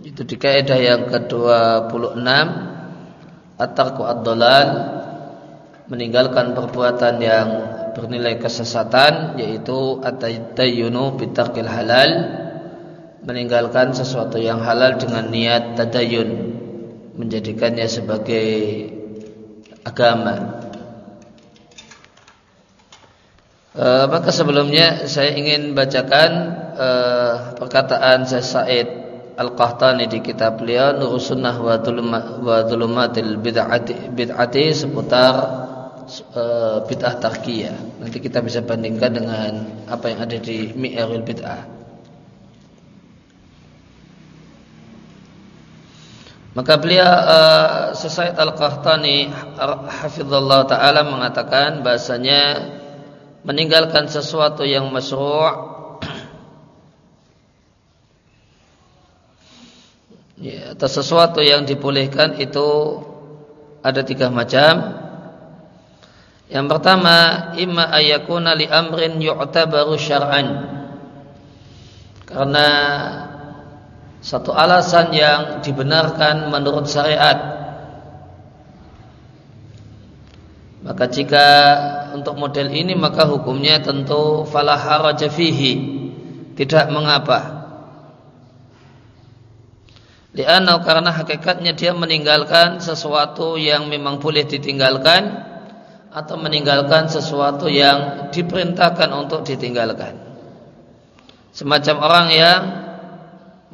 Itu di kaidah yang ke-26 At-tarku ad-dolal Meninggalkan perbuatan yang bernilai kesesatan Yaitu At-tayyunu bitarkil halal Meninggalkan sesuatu yang halal dengan niat tadayun Menjadikannya sebagai agama. E, Maka sebelumnya saya ingin bacakan e, perkataan saya Said Al-Qahtani di kitab beliau Nur Sunnah wa Dhulumatil Bid'ati, bid'ati seputar uh, bid'ah tarkiyah. Nanti kita bisa bandingkan dengan apa yang ada di Mi'arul Bid'ah. Maka beliau uh, Said Al-Qahtani hafizallahu taala mengatakan bahasanya meninggalkan sesuatu yang masyru' ya, atau sesuatu yang dibolehkan itu ada tiga macam. Yang pertama, imma ayakuna li amrin yu'tabaru syar'an. Karena satu alasan yang dibenarkan menurut syariat. Maka jika untuk model ini maka hukumnya tentu fala haraja fihi. Tidak mengapa. Lianau karena hakikatnya dia meninggalkan sesuatu yang memang boleh ditinggalkan atau meninggalkan sesuatu yang diperintahkan untuk ditinggalkan. Semacam orang yang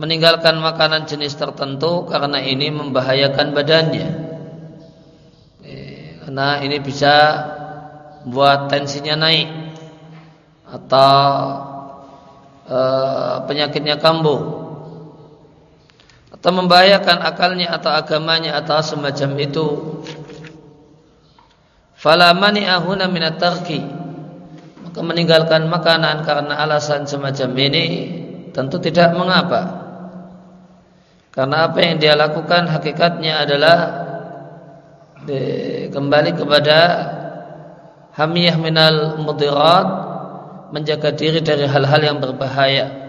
meninggalkan makanan jenis tertentu karena ini membahayakan badannya. Eh, karena ini bisa buat tensinya naik atau e, penyakitnya kambuh atau membahayakan akalnya atau agamanya atau semacam itu. Fala mani'ahuna minat tarki. Maka meninggalkan makanan karena alasan semacam ini tentu tidak mengapa. Karena apa yang dia lakukan hakikatnya adalah kembali kepada hamiyah minal mudirat menjaga diri dari hal-hal yang berbahaya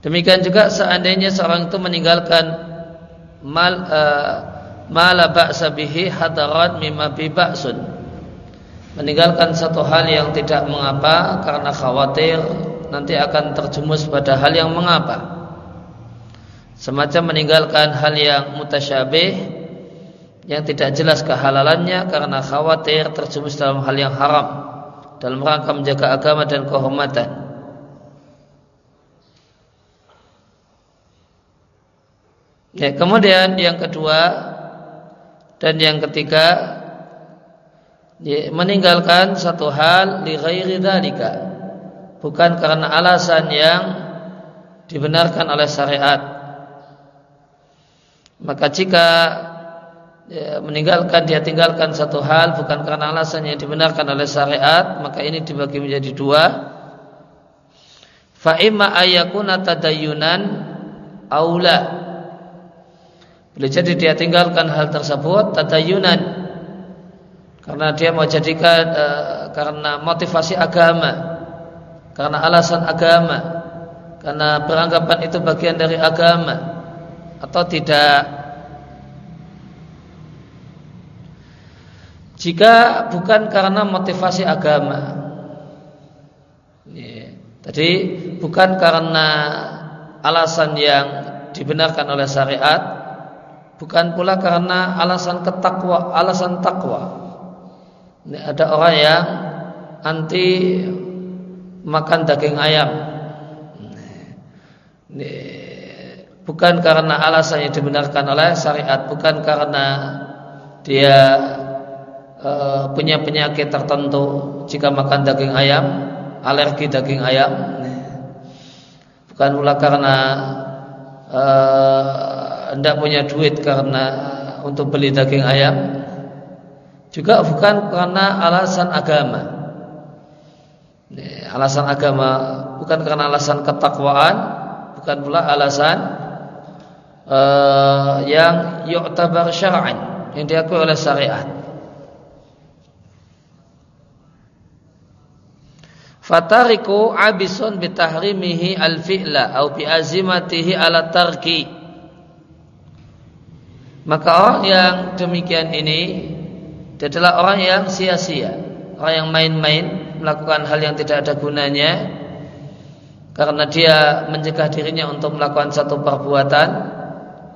Demikian juga seandainya seorang itu meninggalkan mal uh, mala ba'sa bihi hadarat mimma bi ba'sun. Meninggalkan satu hal yang tidak mengapa karena khawatir nanti akan terjumus pada hal yang mengapa. Semacam meninggalkan hal yang mutasyabih yang tidak jelas kehalalannya karena khawatir terjumus dalam hal yang haram dalam rangka menjaga agama dan kehormatan. Ya, kemudian yang kedua dan yang ketiga ya, meninggalkan satu hal li ghairi dzalika bukan karena alasan yang dibenarkan oleh syariat. Maka jika ya, meninggalkan dia tinggalkan satu hal bukan karena alasan yang dibenarkan oleh syariat, maka ini dibagi menjadi dua. Fa imma ayyakuna tadayyunan aula boleh jadi dia tinggalkan hal tersebut tadayunan karena dia mau jadikan e, karena motivasi agama, karena alasan agama, karena beranggapan itu bagian dari agama atau tidak. Jika bukan karena motivasi agama, tadi bukan karena alasan yang dibenarkan oleh syariat, bukan pula karena alasan ketakwa, alasan takwa. Ini ada orang yang anti makan daging ayam. Ini bukan karena alasan yang dibenarkan oleh syariat, bukan karena dia uh, punya penyakit tertentu jika makan daging ayam, alergi daging ayam. Bukan pula karena uh, tidak punya duit karena untuk beli daging ayam. Juga bukan karena alasan agama. Alasan agama bukan karena alasan ketakwaan bukan pula alasan uh, yang yu'tabar syar'an yang diakui oleh syariat. Fatariku abisun bitahrimihi al-fi'la au bi azimatihi ala tarki. Maka orang yang demikian ini dia adalah orang yang sia-sia, orang yang main-main melakukan hal yang tidak ada gunanya karena dia mencegah dirinya untuk melakukan satu perbuatan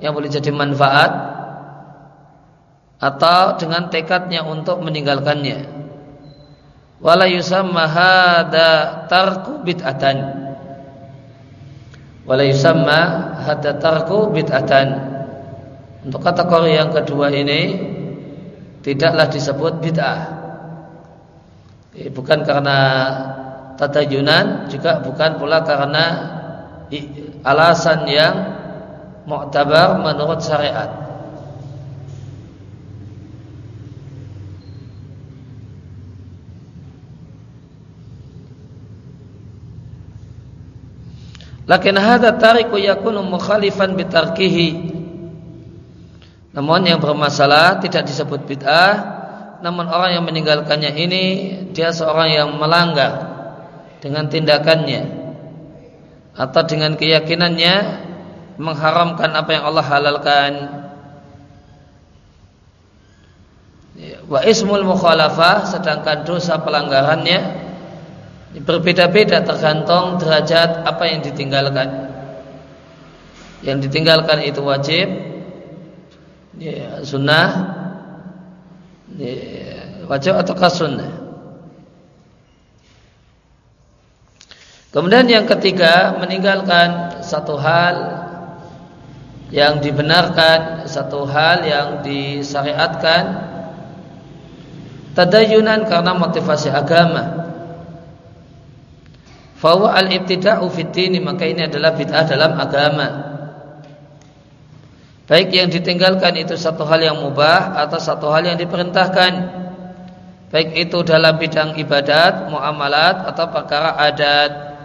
yang boleh jadi manfaat atau dengan tekadnya untuk meninggalkannya. Wala yusamma hada tarku bid'atan. Wala yusamma hada tarku bid'atan untuk kategori yang kedua ini tidaklah disebut bid'ah bukan karena tatayunan juga bukan pula karena alasan yang mu'tabar menurut syariat Lakin hadha tariku yakunu mukhalifan bitarkihi. Namun yang bermasalah tidak disebut bid'ah, namun orang yang meninggalkannya ini dia seorang yang melanggar dengan tindakannya atau dengan keyakinannya mengharamkan apa yang Allah halalkan. Wa ismul mukhalafah sedangkan dosa pelanggarannya berbeda-beda tergantung derajat apa yang ditinggalkan. Yang ditinggalkan itu wajib, ya, sunnah, ya, wajib atau sunnah. Kemudian yang ketiga meninggalkan satu hal yang dibenarkan, satu hal yang disyariatkan tadayunan karena motivasi agama Fawa al-ibtida'u fitini maka ini adalah bid'ah dalam agama. Baik yang ditinggalkan itu satu hal yang mubah atau satu hal yang diperintahkan. Baik itu dalam bidang ibadat, muamalat atau perkara adat.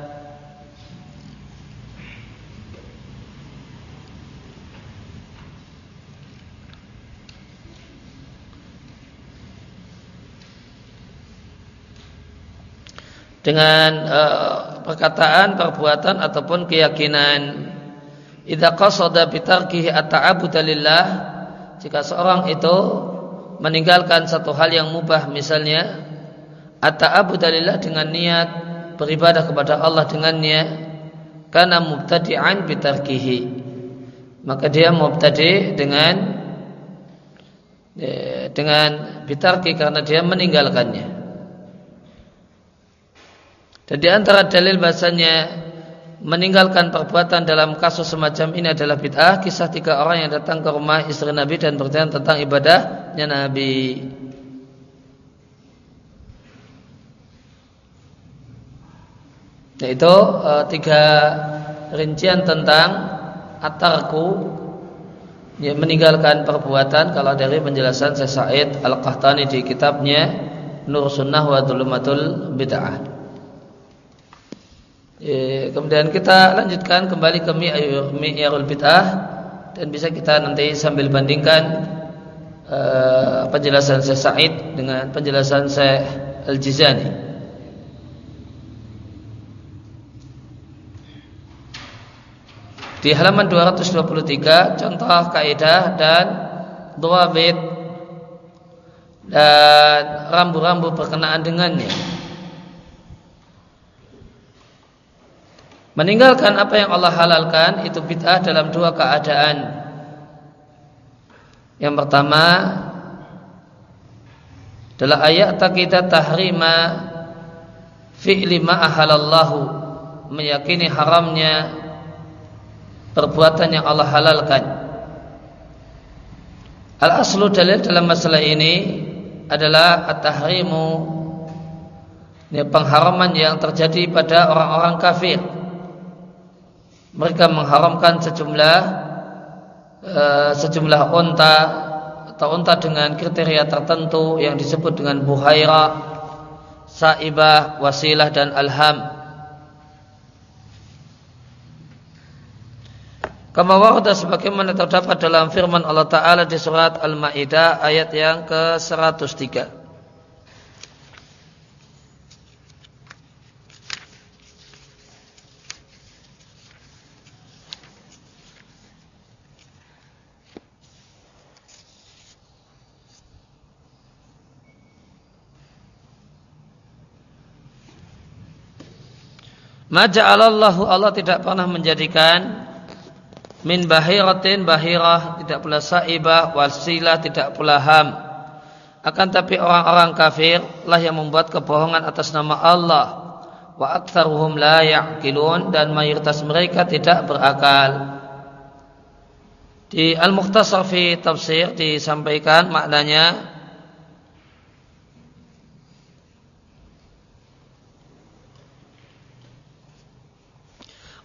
dengan uh, perkataan, perbuatan ataupun keyakinan. Idza qasada bi tarkihi at-ta'abbudalillah jika seorang itu meninggalkan satu hal yang mubah misalnya at-ta'abbudalillah dengan niat beribadah kepada Allah dengannya karena mubtadi'an bi tarkihi. Maka dia mubtadi dengan eh, dengan bitarki karena dia meninggalkannya. Dan di antara dalil bahasanya meninggalkan perbuatan dalam kasus semacam ini adalah bid'ah kisah tiga orang yang datang ke rumah istri Nabi dan bertanya tentang ibadahnya Nabi. Yaitu e, tiga rincian tentang atarku yang meninggalkan perbuatan kalau dari penjelasan Syekh Said Al-Qahtani di kitabnya Nur Sunnah wa Dhulumatul Bid'ah. E, kemudian kita lanjutkan kembali ke Mi'yarul Bid'ah dan bisa kita nanti sambil bandingkan uh, penjelasan Syekh Sa'id dengan penjelasan Syekh Al-Jizani. Di halaman 223 contoh kaidah dan dua bit dan rambu-rambu berkenaan dengannya. Meninggalkan apa yang Allah halalkan itu bid'ah dalam dua keadaan. Yang pertama adalah ayat takidah tahrima fi'li ma ahalallahu meyakini haramnya perbuatan yang Allah halalkan. Al aslu dalil dalam masalah ini adalah at-tahrimu pengharaman yang terjadi pada orang-orang kafir mereka mengharamkan sejumlah uh, sejumlah unta atau unta dengan kriteria tertentu yang disebut dengan buhaira, saibah, wasilah dan alham. Kama warada sebagaimana terdapat dalam firman Allah Ta'ala di surat Al-Ma'idah ayat yang ke-103. Maja'alallahu Allah tidak pernah menjadikan min bahiratin bahirah tidak pula saibah wasilah tidak pula ham. Akan tapi orang-orang kafir lah yang membuat kebohongan atas nama Allah. Wa aktsaruhum la ya'qilun dan mayoritas mereka tidak berakal. Di Al-Mukhtasar fi tafsir disampaikan maknanya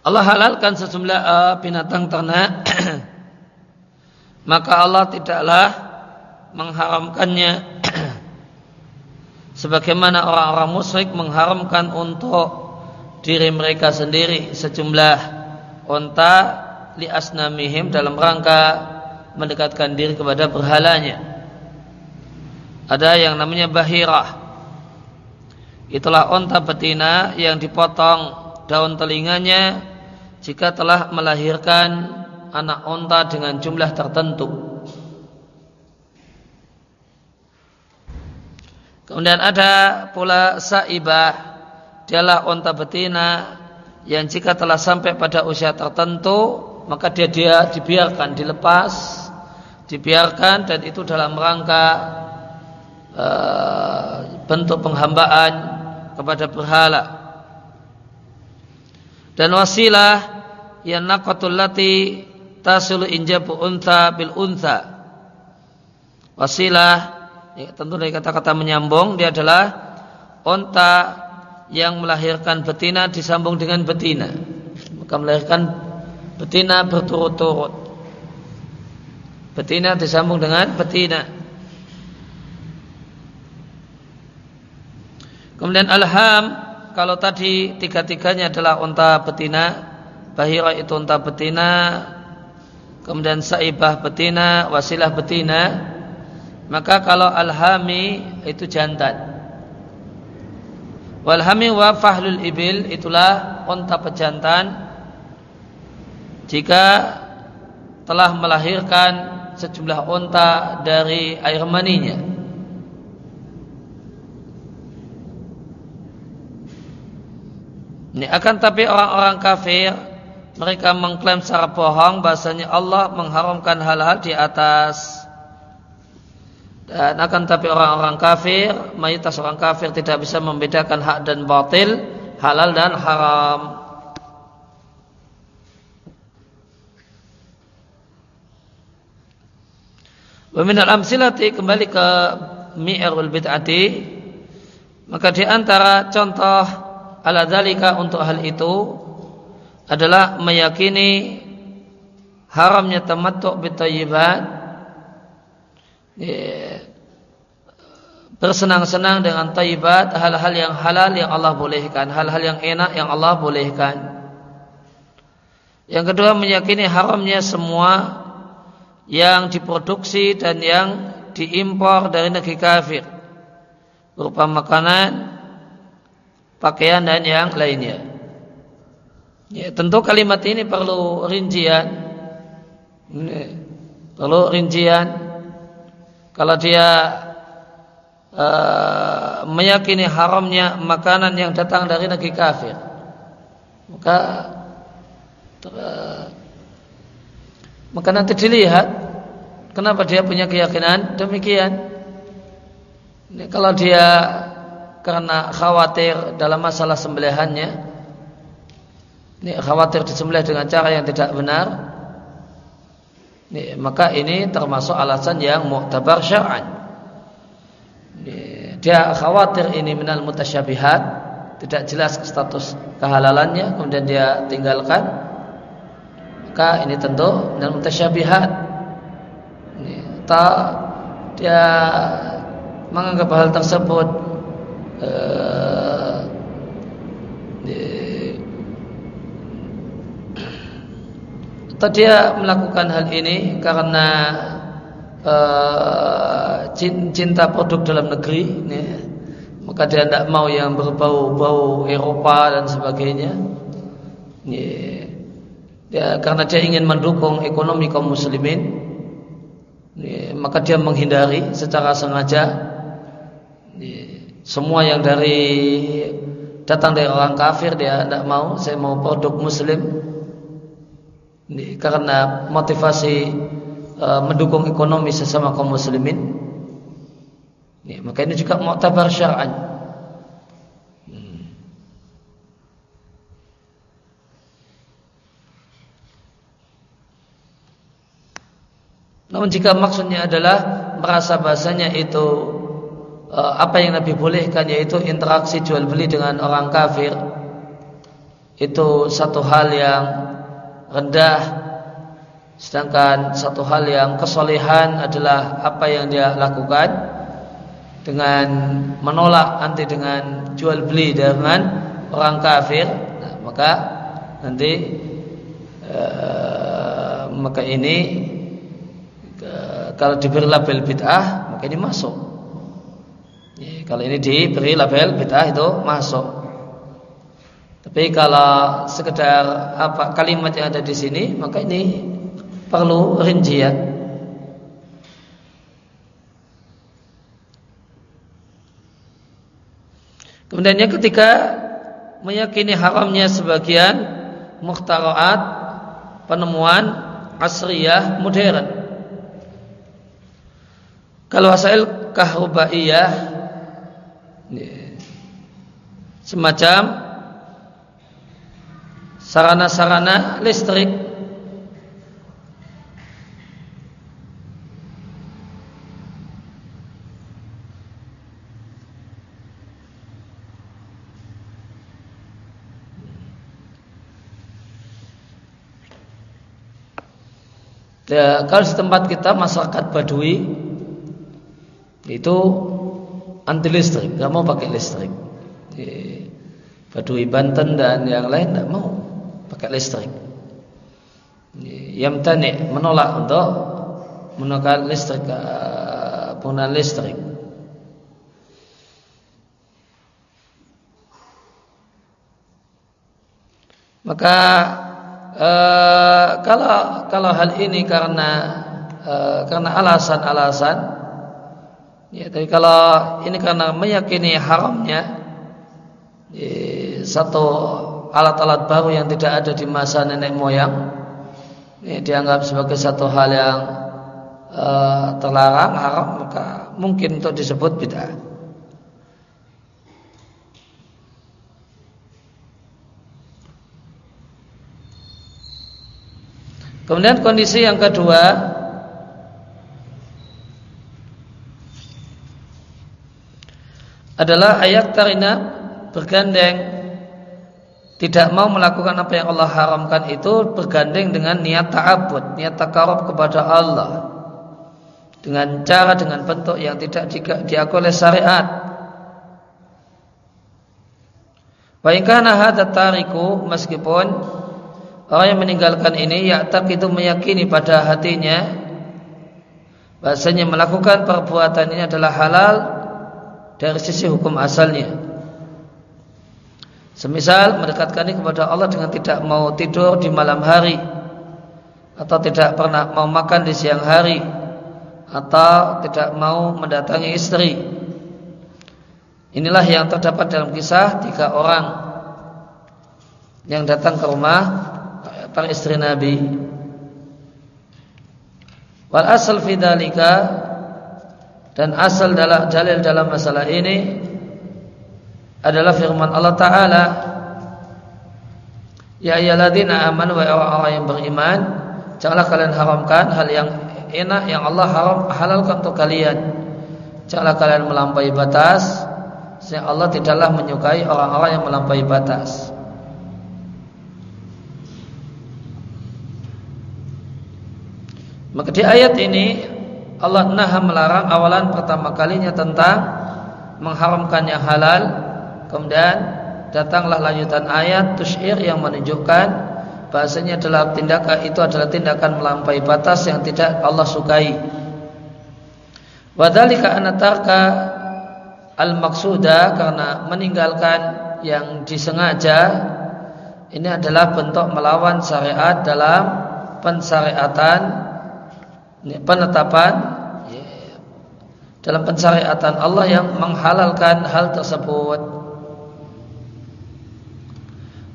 Allah halalkan sejumlah uh, binatang ternak. Maka Allah tidaklah mengharamkannya. Sebagaimana orang-orang musyrik mengharamkan untuk diri mereka sendiri sejumlah unta li asnamihim dalam rangka mendekatkan diri kepada berhalanya. Ada yang namanya bahirah. Itulah unta betina yang dipotong daun telinganya jika telah melahirkan anak onta dengan jumlah tertentu. Kemudian ada pula saibah, dialah onta betina yang jika telah sampai pada usia tertentu maka dia dia dibiarkan dilepas, dibiarkan dan itu dalam rangka uh, bentuk penghambaan kepada berhala. Dan wasilah ya naqatul lati tasulu injabu unta bil unta wasilah ya, tentu dari kata-kata menyambung dia adalah unta yang melahirkan betina disambung dengan betina. Maka melahirkan betina berturut-turut. Betina disambung dengan betina. Kemudian alham kalau tadi tiga-tiganya adalah unta betina bahira itu unta betina kemudian saibah betina wasilah betina. Maka kalau alhami itu jantan. Walhami wa fahlul ibil itulah unta pejantan. Jika telah melahirkan sejumlah unta dari air maninya. Ini akan tapi orang-orang kafir mereka mengklaim secara bohong bahasanya Allah mengharamkan hal-hal di atas. Dan akan tapi orang-orang kafir mayoritas orang kafir tidak bisa membedakan hak dan batil halal dan haram. Wamin al-amsilati kembali ke mi'rul bid'ati. Maka di antara contoh ala dalika untuk hal itu adalah meyakini haramnya tamattu bitayyibat ya, bersenang-senang dengan tayyibat hal-hal yang halal yang Allah bolehkan hal-hal yang enak yang Allah bolehkan. Yang kedua meyakini haramnya semua yang diproduksi dan yang diimpor dari negeri kafir berupa makanan pakaian dan yang lainnya Ya, tentu kalimat ini perlu rincian. Ini, perlu rincian. Kalau dia uh, meyakini haramnya makanan yang datang dari negeri kafir, maka uh, maka nanti dilihat kenapa dia punya keyakinan demikian. Ini, kalau dia karena khawatir dalam masalah sembelihannya, ini khawatir disembelih dengan cara yang tidak benar. Ini, maka ini termasuk alasan yang mu'tabar syar'an. Dia khawatir ini minal mutasyabihat tidak jelas status kehalalannya kemudian dia tinggalkan. Maka ini tentu minal mutasyabihat. Ini, tak dia menganggap hal tersebut eh, atau dia melakukan hal ini karena uh, cinta produk dalam negeri ya. maka dia tidak mau yang berbau-bau Eropa dan sebagainya ya. ya, karena dia ingin mendukung ekonomi kaum muslimin ya, maka dia menghindari secara sengaja ya, semua yang dari datang dari orang kafir dia tidak mau saya mau produk muslim karena motivasi e, mendukung ekonomi sesama kaum muslimin ini, maka ini juga mu'tabar syar'an hmm. Namun jika maksudnya adalah merasa bahasanya itu Eh, apa yang Nabi bolehkan yaitu interaksi jual beli dengan orang kafir itu satu hal yang rendah. Sedangkan satu hal yang kesolehan adalah apa yang dia lakukan dengan menolak anti dengan jual beli dengan orang kafir. Nah, maka nanti uh, maka ini uh, kalau diberi label bid'ah maka ini masuk. Kalau ini diberi label bid'ah itu masuk. Tapi kalau sekedar apa kalimat yang ada di sini, maka ini perlu rincian. Kemudian yang ketika meyakini haramnya sebagian muhtaraat penemuan asriyah modern. Kalau asal kahrubaiyah semacam sarana-sarana listrik Ya, kalau di tempat kita masyarakat Badui itu anti listrik, nggak mau pakai listrik. Badui Banten dan yang lain tidak mau pakai listrik. Yang tani menolak untuk menolak listrik eh, penggunaan listrik. Maka e, kalau kalau hal ini karena e, karena alasan-alasan Ya, tapi kalau ini karena meyakini haramnya ya, satu alat-alat baru yang tidak ada di masa nenek moyang ya, dianggap sebagai satu hal yang uh, terlarang haram maka mungkin untuk disebut bid'ah. Kemudian kondisi yang kedua adalah ayat tarina bergandeng tidak mau melakukan apa yang Allah haramkan itu bergandeng dengan niat ta'abud, niat takarub kepada Allah dengan cara dengan bentuk yang tidak diakui oleh syariat. Wa in tariku meskipun orang yang meninggalkan ini ya tak itu meyakini pada hatinya bahasanya melakukan perbuatan ini adalah halal dari sisi hukum asalnya. Semisal mendekatkan kepada Allah dengan tidak mau tidur di malam hari atau tidak pernah mau makan di siang hari atau tidak mau mendatangi istri. Inilah yang terdapat dalam kisah tiga orang yang datang ke rumah para istri Nabi. Wal asal fidalika dan asal dalam dalil dalam masalah ini adalah firman Allah Ta'ala. Ya ayyaladzina amanu wa orang-orang yang beriman Janganlah kalian haramkan hal yang enak yang Allah haram halalkan untuk kalian. Janganlah kalian melampaui batas Sehingga Allah tidaklah menyukai orang-orang yang melampaui batas. Maka di ayat ini Allah naha melarang awalan pertama kalinya tentang mengharamkan yang halal kemudian datanglah lanjutan ayat tusyir yang menunjukkan bahasanya adalah tindakan itu adalah tindakan melampaui batas yang tidak Allah sukai wadhalika anatarka al maksuda karena meninggalkan yang disengaja ini adalah bentuk melawan syariat dalam pensyariatan penetapan ya, dalam pensyariatan Allah yang menghalalkan hal tersebut.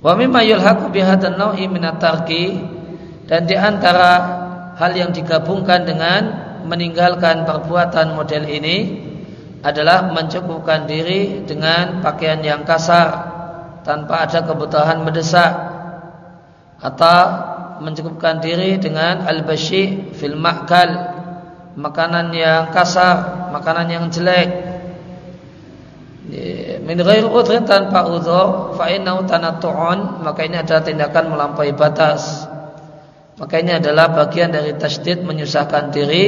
Wa mimma yulhaqu bihadan naw'i minatarki dan di antara hal yang digabungkan dengan meninggalkan perbuatan model ini adalah mencukupkan diri dengan pakaian yang kasar tanpa ada kebutuhan mendesak. Atau mencukupkan diri dengan al-bashi fil ma'kal makanan yang kasar, makanan yang jelek min ghairi udhrin tanpa udhur fa innahu tanattu'un maka ini adalah tindakan melampaui batas. Maka ini adalah bagian dari tasdid menyusahkan diri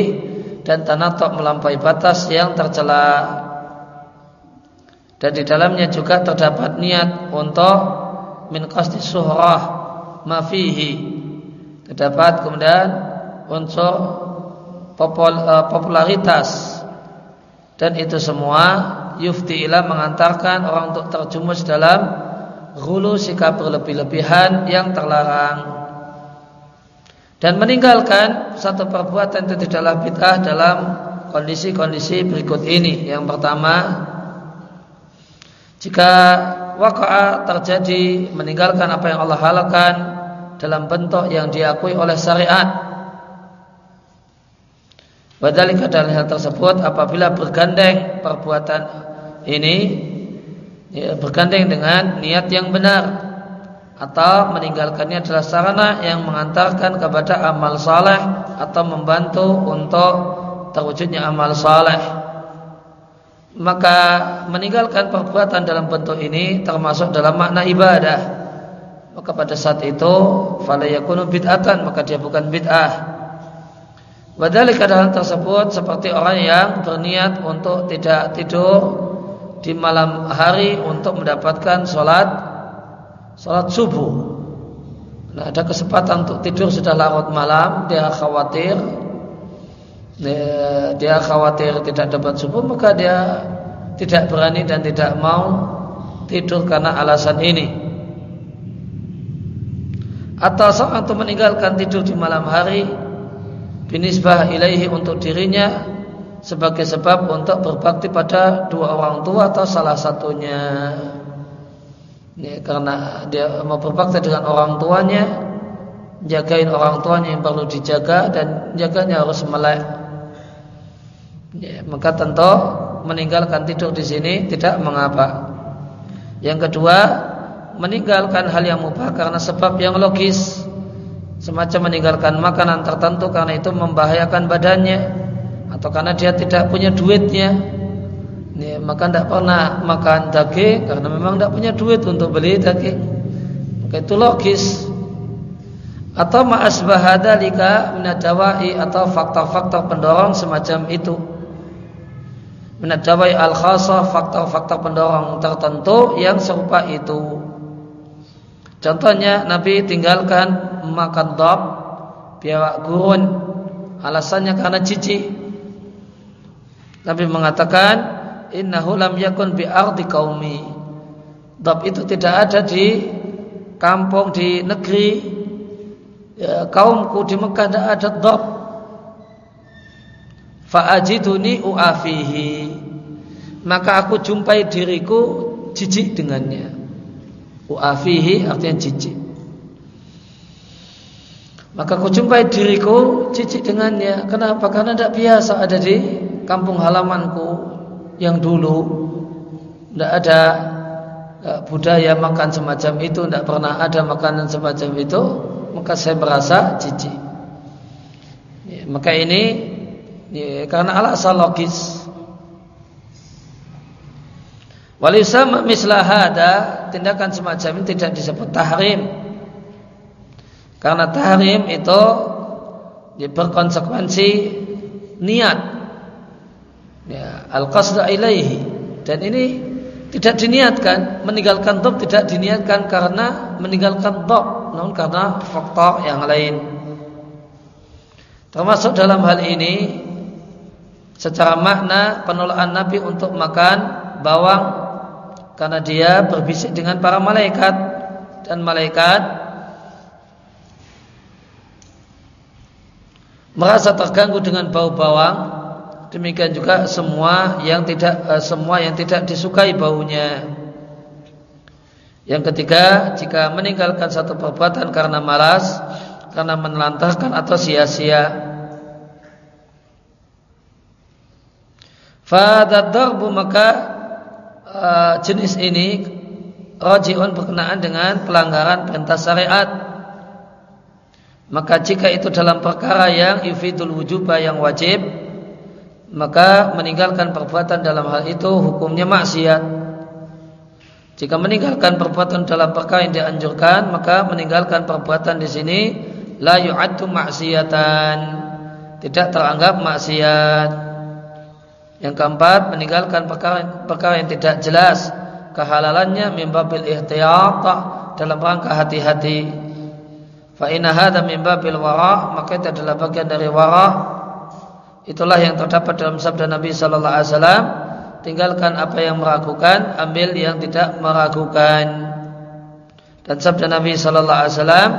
dan tanatok melampaui batas yang tercela. Dan di dalamnya juga terdapat niat untuk min qasdi suhrah mafihi terdapat kemudian unsur eh, popularitas. Dan itu semua yufti ila mengantarkan orang untuk terjumus dalam hulu sikap berlebih-lebihan yang terlarang dan meninggalkan satu perbuatan itu tidaklah bid'ah dalam kondisi-kondisi berikut ini. Yang pertama, jika waqa'a terjadi meninggalkan apa yang Allah halalkan dalam bentuk yang diakui oleh syariat Badalika dalam hal tersebut apabila bergandeng perbuatan ini ya, bergandeng dengan niat yang benar atau meninggalkannya adalah sarana yang mengantarkan kepada amal saleh atau membantu untuk terwujudnya amal saleh. Maka meninggalkan perbuatan dalam bentuk ini termasuk dalam makna ibadah. Maka pada saat itu fala yakunu bid'atan maka dia bukan bid'ah Wadalik keadaan tersebut seperti orang yang berniat untuk tidak tidur di malam hari untuk mendapatkan sholat sholat subuh. Nah, ada kesempatan untuk tidur sudah larut malam, dia khawatir dia khawatir tidak dapat subuh maka dia tidak berani dan tidak mau tidur karena alasan ini. Atau itu meninggalkan tidur di malam hari binisbah ilaihi untuk dirinya sebagai sebab untuk berbakti pada dua orang tua atau salah satunya. Ya, karena dia mau berbakti dengan orang tuanya, jagain orang tuanya yang perlu dijaga dan jaganya harus melek. Ya, maka tentu meninggalkan tidur di sini tidak mengapa. Yang kedua, meninggalkan hal yang mubah karena sebab yang logis semacam meninggalkan makanan tertentu karena itu membahayakan badannya atau karena dia tidak punya duitnya. Ya, maka tidak pernah makan daging karena memang tidak punya duit untuk beli daging. Maka itu logis. Atau ma'asbahadalika minadawai atau faktor-faktor pendorong semacam itu. Minadawai al-khasah faktor-faktor pendorong tertentu yang serupa itu Contohnya Nabi tinggalkan makan dop biawak gurun alasannya karena cici. Nabi mengatakan innahu lam yakun bi ardi qaumi. Dop itu tidak ada di kampung di negeri ya, kaumku di Mekah tidak ada dop. Fa'ajiduni uafihi. Maka aku jumpai diriku jijik dengannya. Uafihi artinya jijik. Maka ku jumpai diriku jijik dengannya. Kenapa? Karena tidak biasa ada di kampung halamanku yang dulu tidak ada e, budaya makan semacam itu, tidak pernah ada makanan semacam itu, maka saya merasa jijik. Ya, maka ini ya, karena alasan logis Walisama mislah hada tindakan semacam ini tidak disebut tahrim. Karena tahrim itu berkonsekuensi niat. Ya, al-qasdu ilaihi. Dan ini tidak diniatkan, meninggalkan dop tidak diniatkan karena meninggalkan dop, namun karena faktor yang lain. Termasuk dalam hal ini secara makna penolakan Nabi untuk makan bawang karena dia berbisik dengan para malaikat. Dan malaikat merasa terganggu dengan bau bawang. Demikian juga semua yang tidak eh, semua yang tidak disukai baunya. Yang ketiga, jika meninggalkan satu perbuatan karena malas, karena menelantarkan atau sia-sia. Fadadarbu maka uh, jenis ini rojiun berkenaan dengan pelanggaran perintah syariat. Maka jika itu dalam perkara yang yufidul wujubah yang wajib, maka meninggalkan perbuatan dalam hal itu hukumnya maksiat. Jika meninggalkan perbuatan dalam perkara yang dianjurkan, maka meninggalkan perbuatan di sini la yu'addu maksiatan. Tidak teranggap maksiat. Yang keempat, meninggalkan perkara, perkara yang tidak jelas kehalalannya mimbabil ihtiyat dalam rangka hati-hati. Fa inna hadza wara, maka itu adalah bagian dari wara. Itulah yang terdapat dalam sabda Nabi sallallahu alaihi wasallam tinggalkan apa yang meragukan, ambil yang tidak meragukan. Dan sabda Nabi sallallahu alaihi wasallam,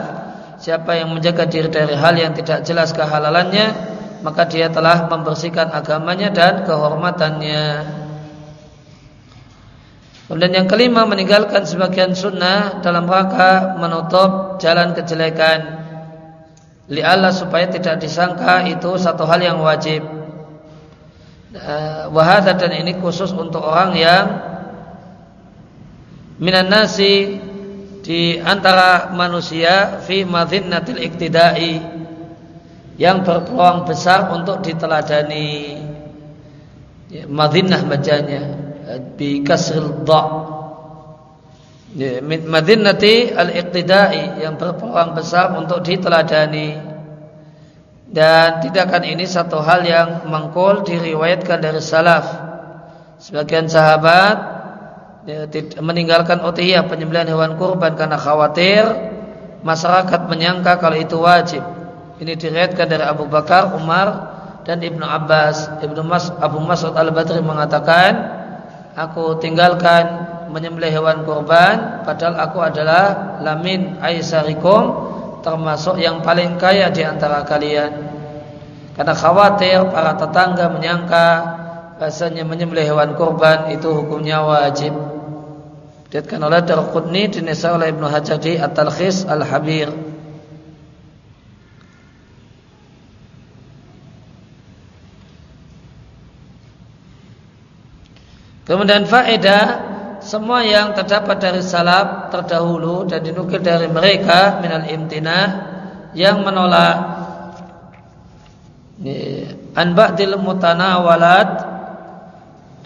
siapa yang menjaga diri dari hal yang tidak jelas kehalalannya, maka dia telah membersihkan agamanya dan kehormatannya. Kemudian yang kelima meninggalkan sebagian sunnah dalam rangka menutup jalan kejelekan. Li'alla supaya tidak disangka itu satu hal yang wajib. Eh, wahada dan ini khusus untuk orang yang minan nasi di antara manusia fi madhinnatil iktidai yang berpeluang besar untuk diteladani ya, madhinnah bacanya eh, bi kasril dha ya, madhinnati al iktidai yang berpeluang besar untuk diteladani dan tidakkan ini satu hal yang mengkul diriwayatkan dari salaf. Sebagian sahabat ya, meninggalkan utihiyah penyembelihan hewan kurban karena khawatir masyarakat menyangka kalau itu wajib. Ini diriwayatkan dari Abu Bakar, Umar dan Ibnu Abbas. Ibnu Mas, Abu Mas'ud Al-Badri mengatakan, aku tinggalkan menyembelih hewan kurban padahal aku adalah lamin aisarikum termasuk yang paling kaya di antara kalian. Karena khawatir para tetangga menyangka bahasanya menyembelih hewan kurban itu hukumnya wajib. Dikatakan oleh Darqutni dinisa oleh Ibnu Hajar di At-Talkhis Al-Habir. Kemudian faedah semua yang terdapat dari salaf terdahulu dan dinukil dari mereka minal imtina yang menolak an ba'dil mutanawalat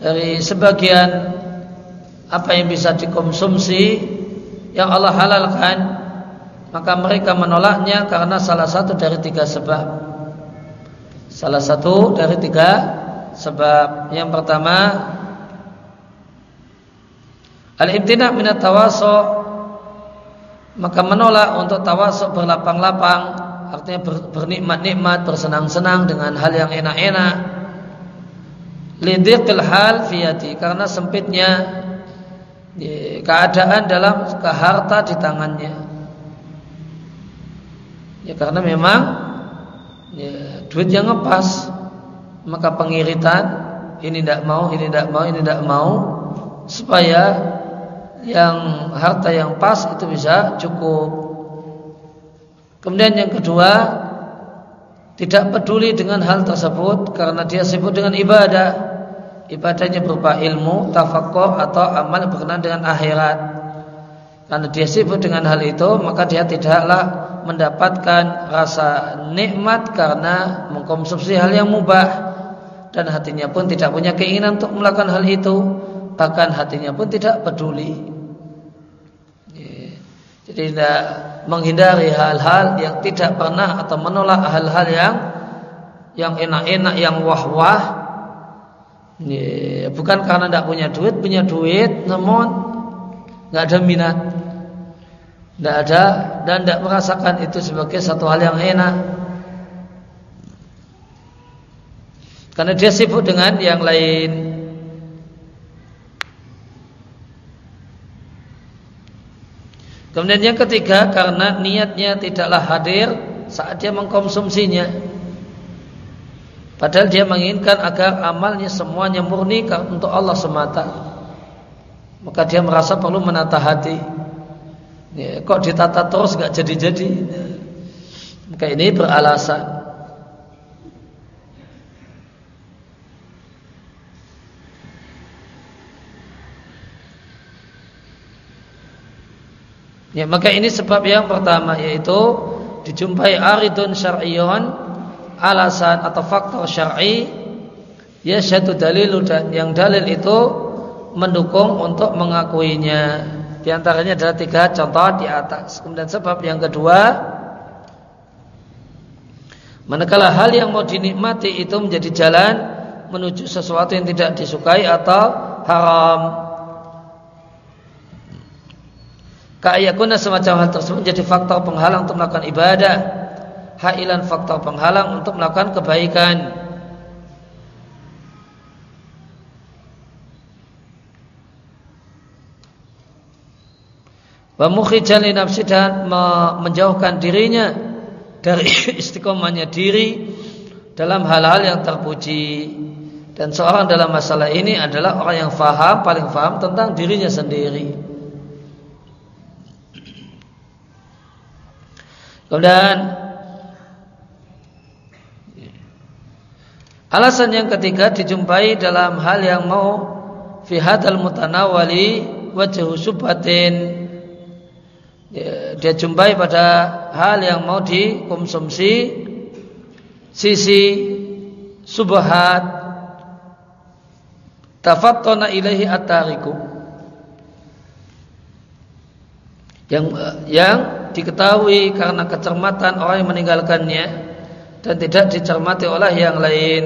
dari sebagian apa yang bisa dikonsumsi yang Allah halalkan maka mereka menolaknya karena salah satu dari tiga sebab. Salah satu dari tiga sebab. Yang pertama Al-imtina' minat tawaso maka menolak untuk tawasuk berlapang-lapang artinya ber, bernikmat-nikmat, bersenang-senang dengan hal yang enak-enak. Lidhiqil hal fiyati karena sempitnya keadaan dalam keharta di tangannya. Ya karena memang ya, duit yang ngepas maka pengiritan ini tidak mau, ini tidak mau, ini tidak mau supaya yang harta yang pas itu bisa cukup. Kemudian yang kedua, tidak peduli dengan hal tersebut karena dia sibuk dengan ibadah. Ibadahnya berupa ilmu, tafakur atau amal berkenaan dengan akhirat. Karena dia sibuk dengan hal itu, maka dia tidaklah mendapatkan rasa nikmat karena mengkonsumsi hal yang mubah dan hatinya pun tidak punya keinginan untuk melakukan hal itu bahkan hatinya pun tidak peduli. Jadi tidak menghindari hal-hal yang tidak pernah atau menolak hal-hal yang yang enak-enak, yang wah-wah. Bukan karena tidak punya duit, punya duit, namun nggak ada minat, tidak ada dan tidak merasakan itu sebagai satu hal yang enak. Karena dia sibuk dengan yang lain. Kemudian yang ketiga karena niatnya tidaklah hadir saat dia mengkonsumsinya. Padahal dia menginginkan agar amalnya semuanya murni untuk Allah semata. Maka dia merasa perlu menata hati. ya, kok ditata terus nggak jadi-jadi maka ini beralasan Ya, maka ini sebab yang pertama yaitu dijumpai aridun syar'iyun alasan atau faktor syar'i ya satu dalil yang dalil itu mendukung untuk mengakuinya. Di antaranya adalah tiga contoh di atas. Kemudian sebab yang kedua manakala hal yang mau dinikmati itu menjadi jalan menuju sesuatu yang tidak disukai atau haram Ka'ayakuna semacam hal tersebut menjadi faktor penghalang untuk melakukan ibadah. Hailan faktor penghalang untuk melakukan kebaikan. Wa mukhijan nafsi dan menjauhkan dirinya dari istiqomahnya diri dalam hal-hal yang terpuji. Dan seorang dalam masalah ini adalah orang yang faham paling faham tentang dirinya sendiri. Kemudian alasan yang ketiga dijumpai dalam hal yang mau fi hadal mutanawali wajhu subhatin. Ya, dia jumpai pada hal yang mau dikonsumsi sisi subhat. Tafattana ilaihi atariku yang yang diketahui karena kecermatan orang yang meninggalkannya dan tidak dicermati oleh yang lain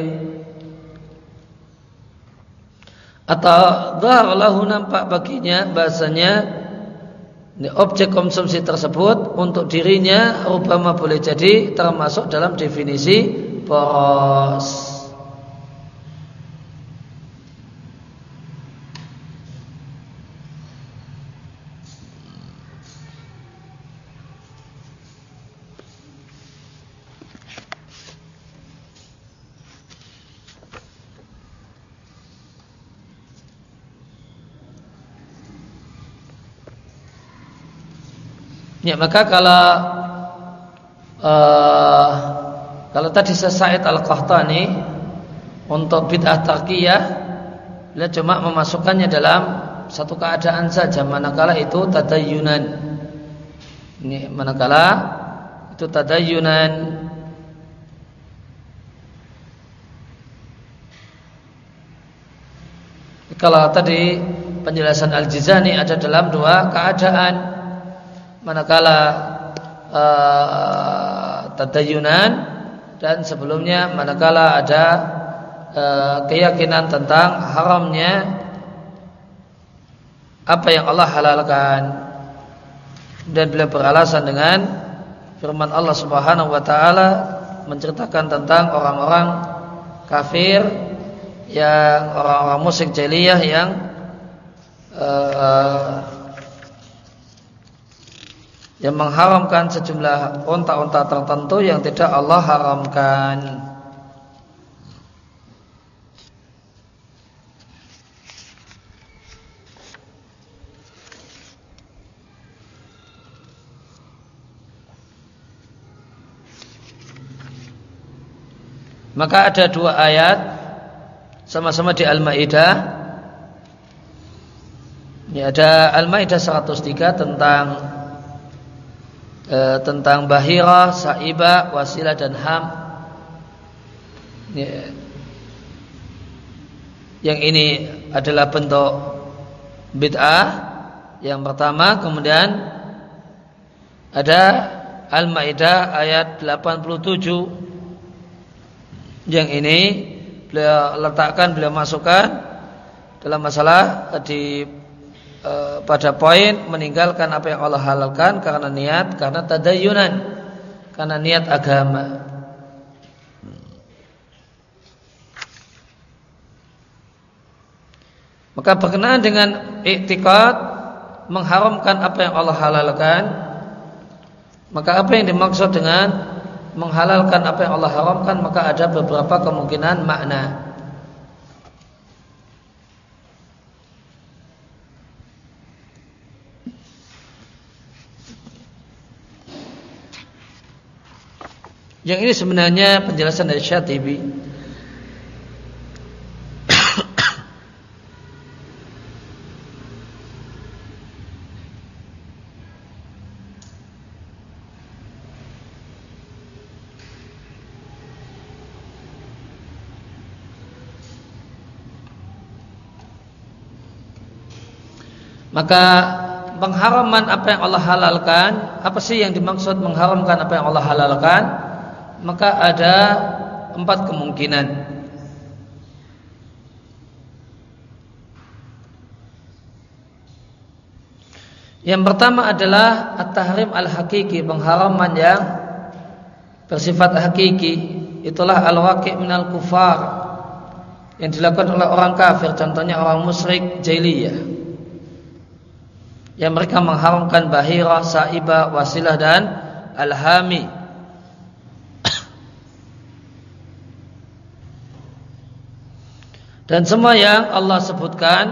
atau lahu nampak baginya bahasanya objek konsumsi tersebut untuk dirinya rupanya boleh jadi termasuk dalam definisi boros. Ya maka kalau uh, kalau tadi Said Al-Qahtani untuk bid'ah tarkiyah dia cuma memasukkannya dalam satu keadaan saja. Manakala itu tadayunan. Ini manakala itu tadayunan Kalau tadi penjelasan Al-Jizani ada dalam dua keadaan manakala uh, tadayunan dan sebelumnya manakala ada uh, keyakinan tentang haramnya apa yang Allah halalkan. Dan beliau beralasan dengan firman Allah Subhanahu wa taala menceritakan tentang orang-orang kafir yang orang-orang musyrik jahiliyah yang uh, yang mengharamkan sejumlah unta-unta tertentu yang tidak Allah haramkan. Maka ada dua ayat sama-sama di Al-Maidah. Ini ada Al-Maidah 103 tentang e, tentang bahira, saiba, wasilah dan ham. Ya. Yang ini adalah bentuk bid'ah yang pertama, kemudian ada Al-Maidah ayat 87 yang ini beliau letakkan, beliau masukkan dalam masalah di Eh, pada poin meninggalkan apa yang Allah halalkan karena niat, karena tadayunan, karena niat agama. Maka berkenaan dengan iktikad mengharamkan apa yang Allah halalkan, maka apa yang dimaksud dengan menghalalkan apa yang Allah haramkan, maka ada beberapa kemungkinan makna. Yang ini sebenarnya penjelasan dari Syatibi. Maka pengharaman apa yang Allah halalkan, apa sih yang dimaksud mengharamkan apa yang Allah halalkan? Maka ada empat kemungkinan. Yang pertama adalah at-tahrim al-hakiki, pengharaman yang bersifat hakiki. Itulah al-waqi' minal kufar yang dilakukan oleh orang kafir, contohnya orang musyrik jahiliyah yang mereka mengharamkan bahira, sa'iba, wasilah dan alhami. Dan semua yang Allah sebutkan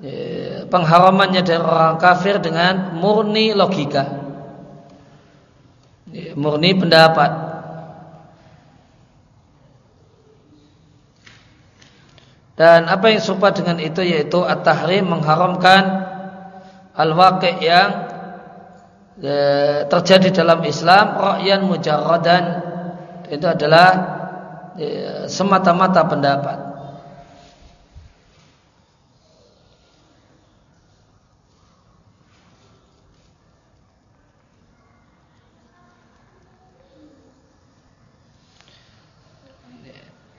ya, pengharamannya dari orang kafir dengan murni logika. Ya, murni pendapat. Dan apa yang serupa dengan itu yaitu at-tahrim mengharamkan al-waqi' yang e, terjadi dalam Islam ra'yan mujarradan itu adalah semata-mata pendapat.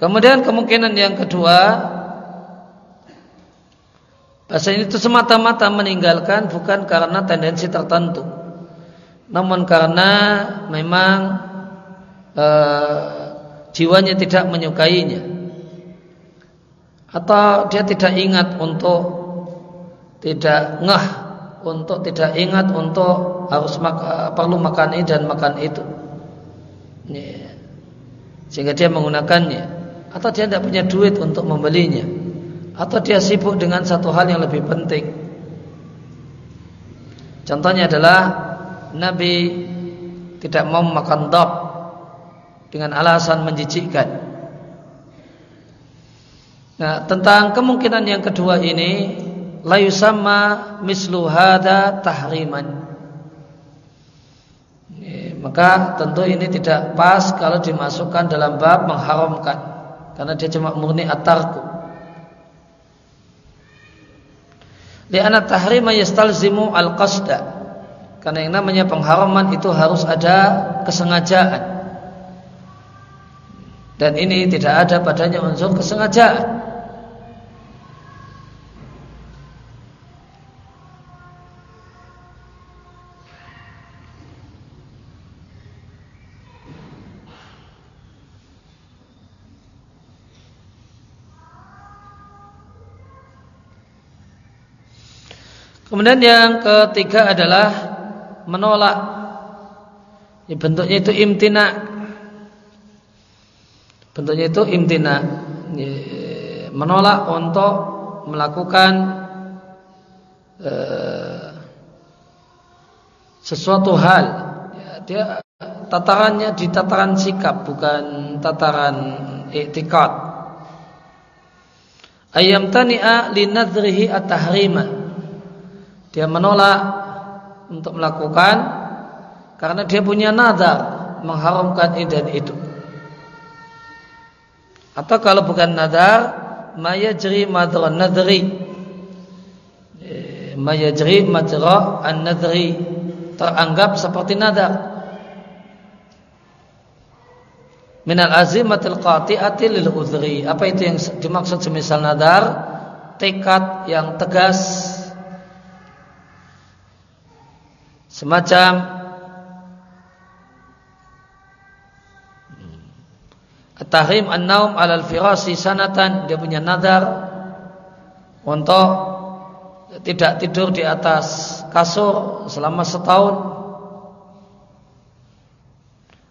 Kemudian kemungkinan yang kedua Bahasa itu semata-mata meninggalkan bukan karena tendensi tertentu. Namun karena memang e, jiwanya tidak menyukainya. Atau dia tidak ingat untuk tidak ngah untuk tidak ingat untuk harus mak perlu makan ini dan makan itu. Sehingga dia menggunakannya atau dia tidak punya duit untuk membelinya atau dia sibuk dengan satu hal yang lebih penting. Contohnya adalah Nabi tidak mau makan dop dengan alasan menjijikkan. Nah, tentang kemungkinan yang kedua ini la yusamma mislu hada tahriman. Maka tentu ini tidak pas kalau dimasukkan dalam bab mengharamkan karena dia cuma murni atarku. Lianna tahrima yastalzimu al-qasda. Karena yang namanya pengharaman itu harus ada kesengajaan. Dan ini tidak ada padanya unsur kesengajaan. Kemudian yang ketiga adalah menolak. Ini bentuknya itu imtina. Bentuknya itu imtina. Menolak untuk melakukan uh, sesuatu hal. Ya, dia tatarannya di tataran sikap bukan tataran iktikad. Ayam tani'a linadrihi at-tahrima dia menolak untuk melakukan karena dia punya nadar mengharamkan ini dan itu. Atau kalau bukan nadar, maya jeri madra nadri. Eh, maya jeri madra an nadri teranggap seperti nadar. Minal azimatil qati'ati lil udhri. Apa itu yang dimaksud semisal nadar? Tekad yang tegas semacam. Tahrim an-naum alal firasi sanatan. Dia punya nadar untuk tidak tidur di atas kasur selama setahun.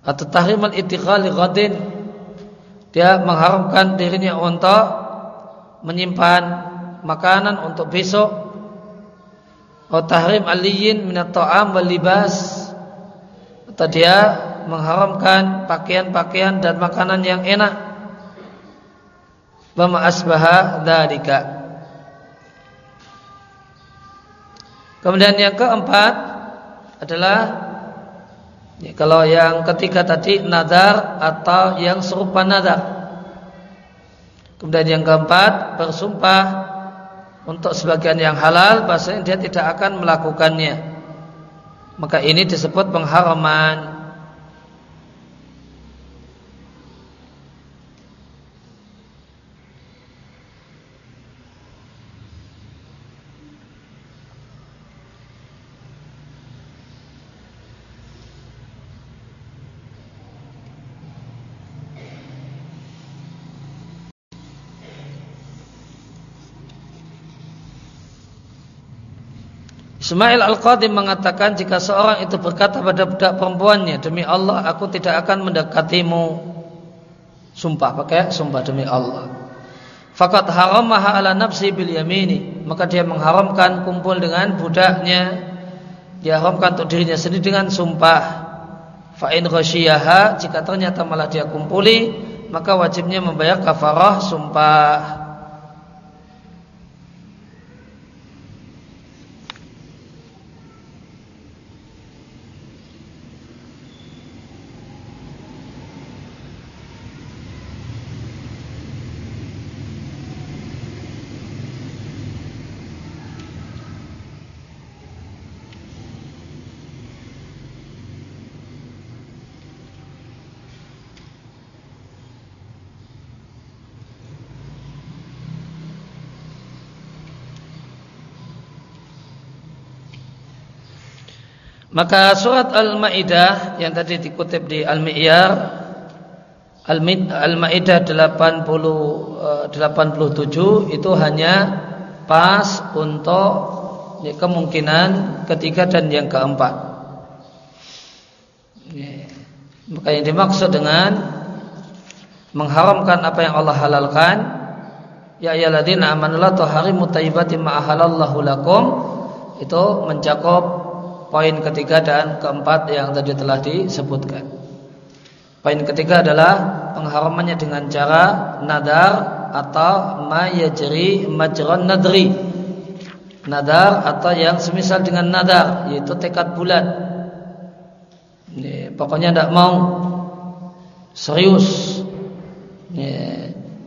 Atau tahrim al-ittikhali ghadin. Dia mengharamkan dirinya untuk menyimpan makanan untuk besok atau tahrim aliyin minat ta'am wal libas atau dia mengharamkan pakaian-pakaian dan makanan yang enak. Bama asbaha dzalika. Kemudian yang keempat adalah ya, kalau yang ketiga tadi nadar atau yang serupa nadar. Kemudian yang keempat bersumpah untuk sebagian yang halal bahasanya dia tidak akan melakukannya. Maka ini disebut pengharaman Ismail Al-Qadim mengatakan jika seorang itu berkata pada budak perempuannya demi Allah aku tidak akan mendekatimu sumpah pakai sumpah demi Allah. Fakat haramaha ala nafsi bil yamini. Maka dia mengharamkan kumpul dengan budaknya. Dia haramkan untuk dirinya sendiri dengan sumpah. Fa in jika ternyata malah dia kumpuli maka wajibnya membayar kafarah sumpah Maka surat Al-Maidah yang tadi dikutip di Al-Mi'yar Al-Maidah 80 87 itu hanya pas untuk kemungkinan ketiga dan yang keempat. Maka yang dimaksud dengan mengharamkan apa yang Allah halalkan ya ayyuhalladzina amanu la tuharimu thayyibati ma lakum itu mencakup poin ketiga dan keempat yang tadi telah disebutkan. Poin ketiga adalah pengharamannya dengan cara nadar atau mayajri majron nadri. Nadar atau yang semisal dengan nadar yaitu tekad bulat. Pokoknya tidak mau serius. Ini,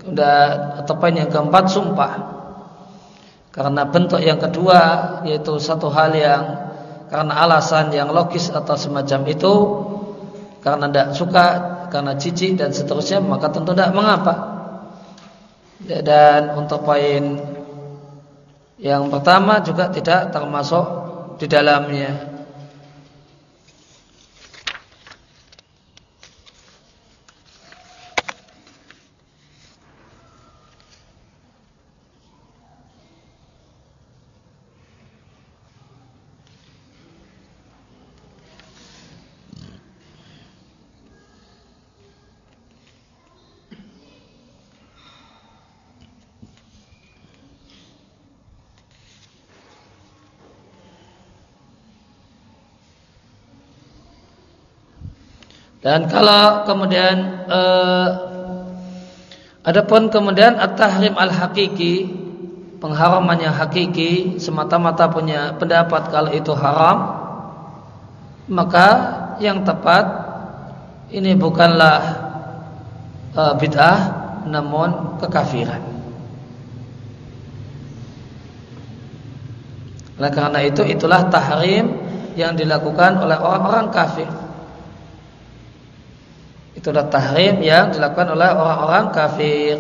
udah atau poin yang keempat sumpah. Karena bentuk yang kedua yaitu satu hal yang karena alasan yang logis atau semacam itu karena tidak suka karena cici dan seterusnya maka tentu tidak mengapa. Dan untuk poin yang pertama juga tidak termasuk di dalamnya Dan kalau kemudian eh, adapun kemudian at-tahrim al-hakiki pengharaman yang hakiki semata-mata punya pendapat kalau itu haram maka yang tepat ini bukanlah uh, bid'ah namun kekafiran. Oleh karena itu itulah tahrim yang dilakukan oleh orang-orang kafir. Itulah tahrim yang dilakukan oleh orang-orang kafir.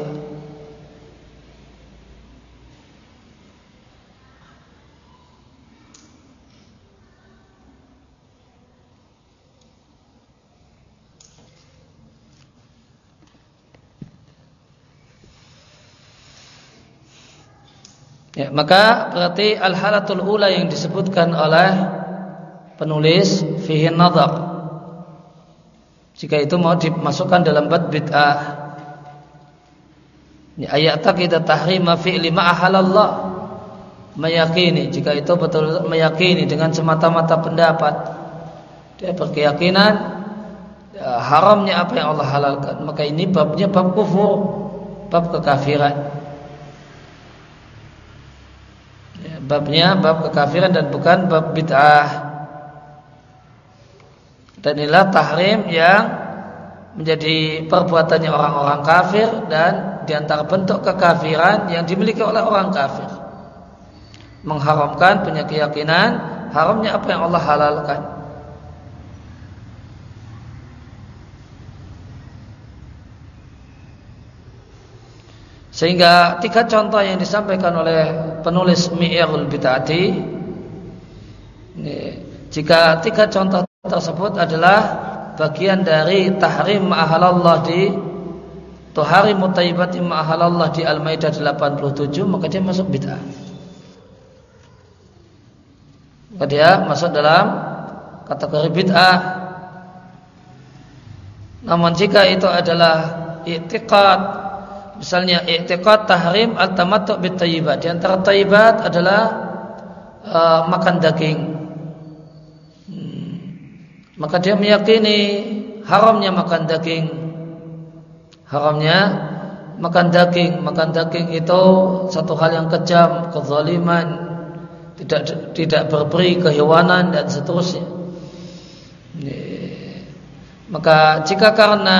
Ya, maka berarti al-halatul ula yang disebutkan oleh penulis fihi nadhar jika itu mau dimasukkan dalam bab bid'ah. Ini ayat taqidat tahrima fi'li ma'ahalallah. Meyakini jika itu betul meyakini dengan semata-mata pendapat dia berkeyakinan ya, haramnya apa yang Allah halalkan maka ini babnya bab kufur bab kekafiran ya, babnya bab kekafiran dan bukan bab bid'ah dan inilah tahrim yang menjadi perbuatannya orang-orang kafir dan di antara bentuk kekafiran yang dimiliki oleh orang kafir. Mengharamkan punya keyakinan haramnya apa yang Allah halalkan. Sehingga tiga contoh yang disampaikan oleh penulis Mi'irul Bid'ati. Jika tiga contoh tersebut adalah bagian dari tahrim ma'ahalallah di Tuhari mutaibati ma'ahalallah di Al-Maidah 87 Maka dia masuk bid'ah Maka dia masuk dalam kategori bid'ah Namun jika itu adalah i'tiqad misalnya i'tiqad tahrim al-tamattu' bit tayyibat. Di adalah uh, makan daging. Maka dia meyakini haramnya makan daging. Haramnya makan daging. Makan daging itu satu hal yang kejam, kezaliman, tidak tidak berperi kehewanan dan seterusnya. Maka jika karena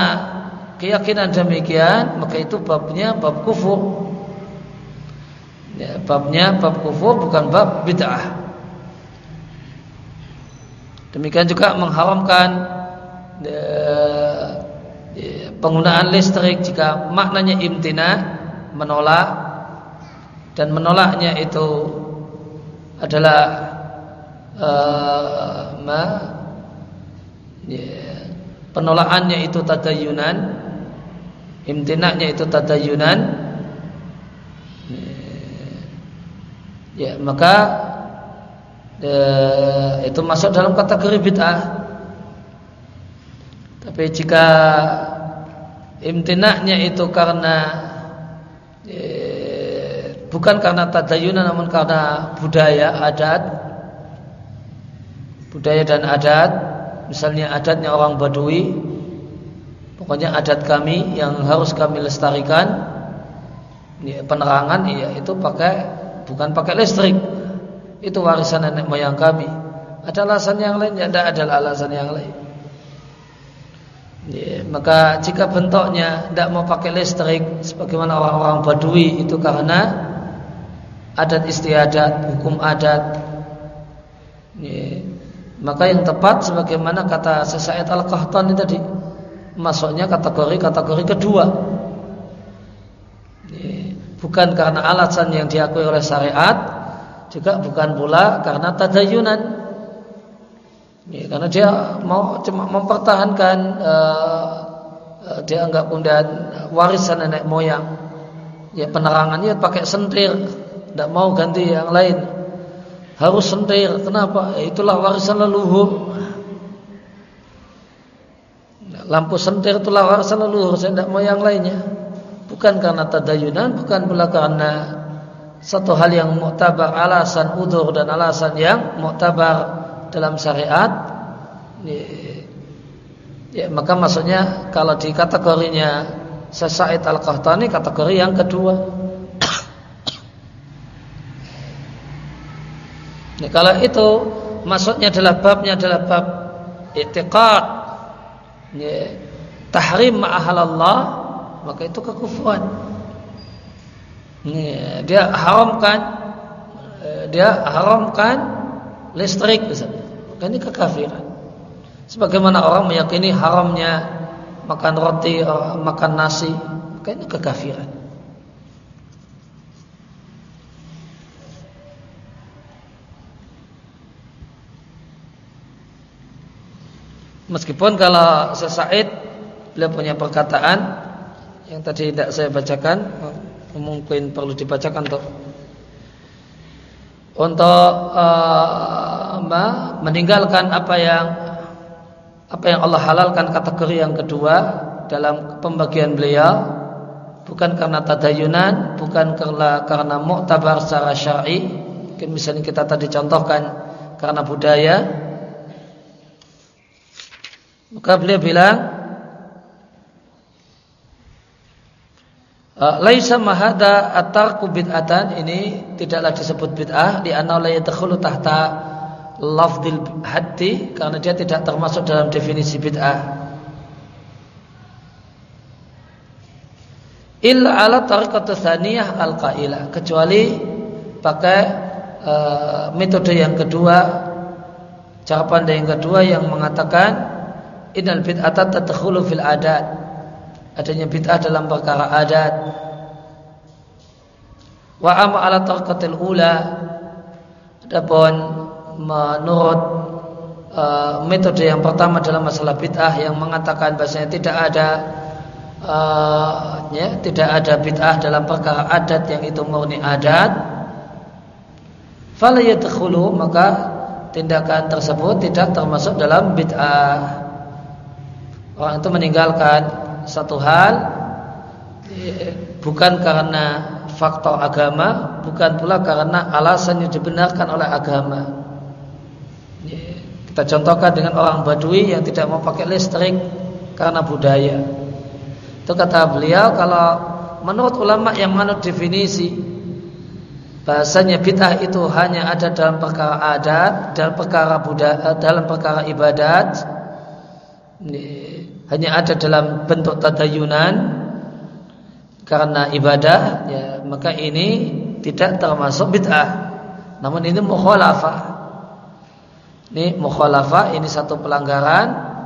keyakinan demikian maka itu babnya bab kufur ya, babnya bab kufur bukan bab bid'ah demikian juga mengharamkan ya, ya, penggunaan listrik jika maknanya imtina menolak dan menolaknya itu adalah uh, ma, ya, penolakannya itu tadayunan imtinaknya itu tadayunan ya maka e, itu masuk dalam kategori bid'ah tapi jika imtinaknya itu karena e, bukan karena tadayunan namun karena budaya adat budaya dan adat misalnya adatnya orang Badui Pokoknya adat kami yang harus kami lestarikan penerangan ya itu pakai bukan pakai listrik. Itu warisan nenek moyang kami. Ada alasan yang lain? Ya, tidak ada alasan yang lain. Ya, maka jika bentuknya tidak mau pakai listrik sebagaimana orang-orang Badui itu karena adat istiadat, hukum adat. Ya, maka yang tepat sebagaimana kata Sesaid Al-Qahtani tadi masuknya kategori-kategori kedua. Bukan karena alasan yang diakui oleh syariat, juga bukan pula karena tadayunan. Ya, karena dia mau cuma mempertahankan uh, dia anggap kemudian warisan nenek moyang. Ya penerangannya pakai sentir, tidak mau ganti yang lain. Harus sentir. Kenapa? Ya, itulah warisan leluhur lampu sentir itu warisan leluhur saya tidak mau yang lainnya bukan karena tadayunan bukan pula karena satu hal yang muktabar alasan udur dan alasan yang muktabar dalam syariat ya, maka maksudnya kalau di kategorinya Said Al-Qahtani kategori yang kedua. Ya, kalau itu maksudnya adalah babnya adalah bab i'tiqad ya, tahrim ma'ahalallah maka itu kekufuran dia haramkan eh, dia haramkan listrik misalnya maka ini kekafiran. Sebagaimana orang meyakini haramnya makan roti eh, makan nasi maka ini kekafiran. Meskipun kalau sesaid beliau punya perkataan yang tadi tidak saya bacakan, mungkin perlu dibacakan untuk untuk uh, meninggalkan apa yang apa yang Allah halalkan kategori yang kedua dalam pembagian beliau bukan karena tadayunan, bukan karena karena muktabar secara syar'i. Mungkin misalnya kita tadi contohkan karena budaya Maka beliau bilang Laisa mahada atarku bid'atan ini tidaklah disebut bid'ah di la yadkhulu tahta lafdil haddi karena dia tidak termasuk dalam definisi bid'ah. Illa ala tariqat tsaniyah al-qailah kecuali pakai uh, metode yang kedua cara pandang yang kedua yang mengatakan innal bid'ata tadkhulu fil adat. Adanya bid'ah dalam perkara adat. Wa amma ala tarqatil ula adapun menurut uh, metode yang pertama dalam masalah bid'ah yang mengatakan bahasanya tidak ada uh, ya, tidak ada bid'ah dalam perkara adat yang itu murni adat fala yadkhulu maka tindakan tersebut tidak termasuk dalam bid'ah orang itu meninggalkan satu hal bukan karena faktor agama, bukan pula karena alasan yang dibenarkan oleh agama. Kita contohkan dengan orang Badui yang tidak mau pakai listrik karena budaya. Itu kata beliau kalau menurut ulama yang menurut definisi bahasanya bid'ah itu hanya ada dalam perkara adat, dalam perkara budaya, dalam perkara ibadat hanya ada dalam bentuk tadayunan karena ibadah ya maka ini tidak termasuk bid'ah. Namun ini mukhalafah. Ini mukhalafah ini satu pelanggaran.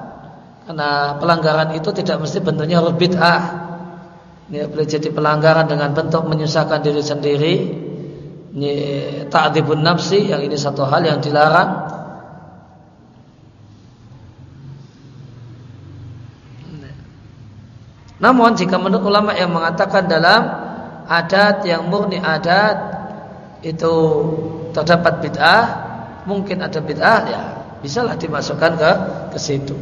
Karena pelanggaran itu tidak mesti bentuknya harus bid'ah. Ini boleh jadi pelanggaran dengan bentuk menyusahkan diri sendiri. Ini ta'dibun nafsi yang ini satu hal yang dilarang Namun jika menurut ulama yang mengatakan dalam adat yang murni adat itu terdapat bid'ah, mungkin ada bid'ah ya, bisalah dimasukkan ke ke situ.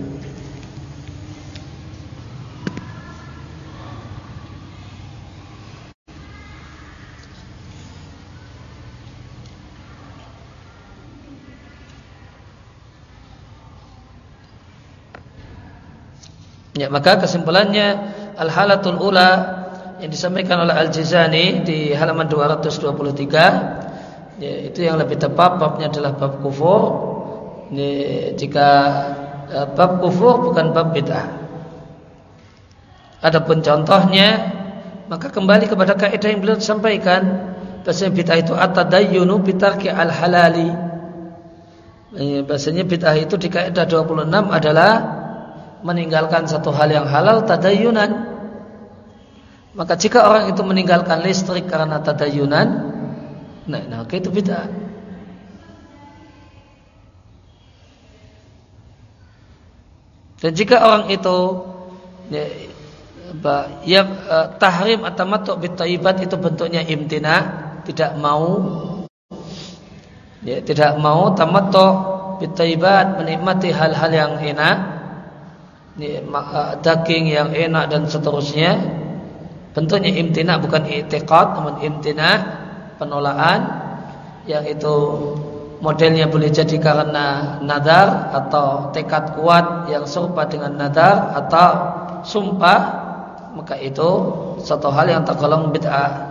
Ya, maka kesimpulannya al-halatul ula yang disampaikan oleh Al-Jizani di halaman 223 ya, itu yang lebih tepat babnya adalah bab kufur. Ini jika uh, bab kufur bukan bab bid'ah. Adapun contohnya maka kembali kepada kaidah yang beliau sampaikan bahasanya bid'ah itu at-tadayyunu bitarki al-halali. Bahasanya bid'ah itu di kaidah 26 adalah meninggalkan satu hal yang halal tadayunan maka jika orang itu meninggalkan listrik karena tadayunan nah, nah itu bid'ah. Dan jika orang itu ya, ya eh, tahrim atau matuk bitaibat itu bentuknya imtina tidak mau ya, tidak mau tamattu bitaibat menikmati hal-hal yang enak ini, eh, daging yang enak dan seterusnya bentuknya imtina bukan i'tiqad namun imtina penolakan yang itu modelnya boleh jadi karena nadar atau tekad kuat yang serupa dengan nadar atau sumpah maka itu satu hal yang tergolong bid'ah.